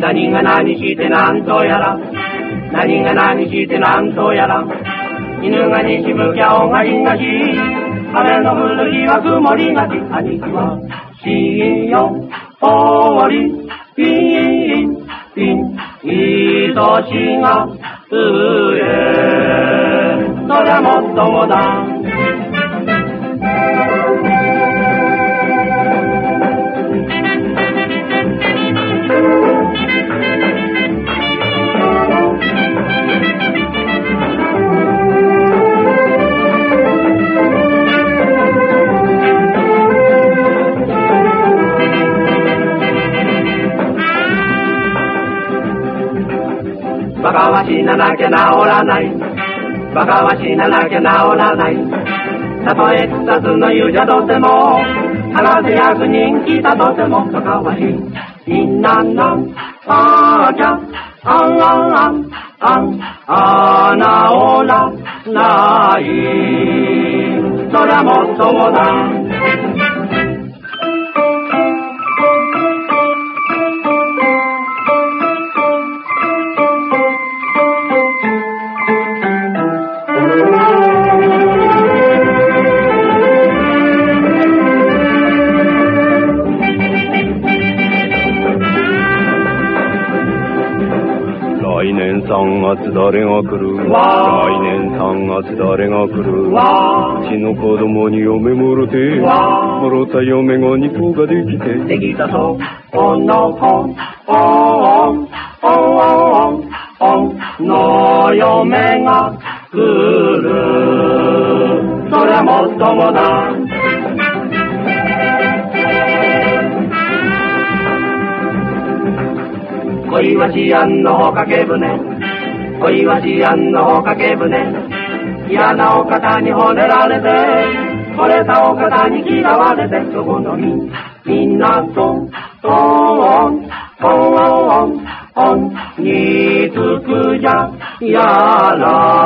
何が何してなんとやら。何が何してなんとやら。犬が西向きゃおが東雨の降る日は曇りがち。兄貴はしよ。終わり。ピンピン。愛しが上そりゃもっともだ。バカは死ななきゃ治らない。バカは死ななきゃ治らない。たとえ草津の湯じゃとても、博士役人来たとても、バカは死みんなの、あーちゃ、あんあんあん、あん、あなおらない。そりゃもっともだ。年3月誰が来る来年3月誰が来るうちの子供に嫁もろてもろた嫁が2個ができてできたぞ、おのこ、おん、おん、おん、おん、の嫁が来る。そりゃもっともだ。恋は治安のかけ船。恋は治安のかけ舟。嫌なお方に惚れられて、惚れたお方に嫌われて、そこのみ、みんなと、とん、とん、とん、につくじゃ、やら。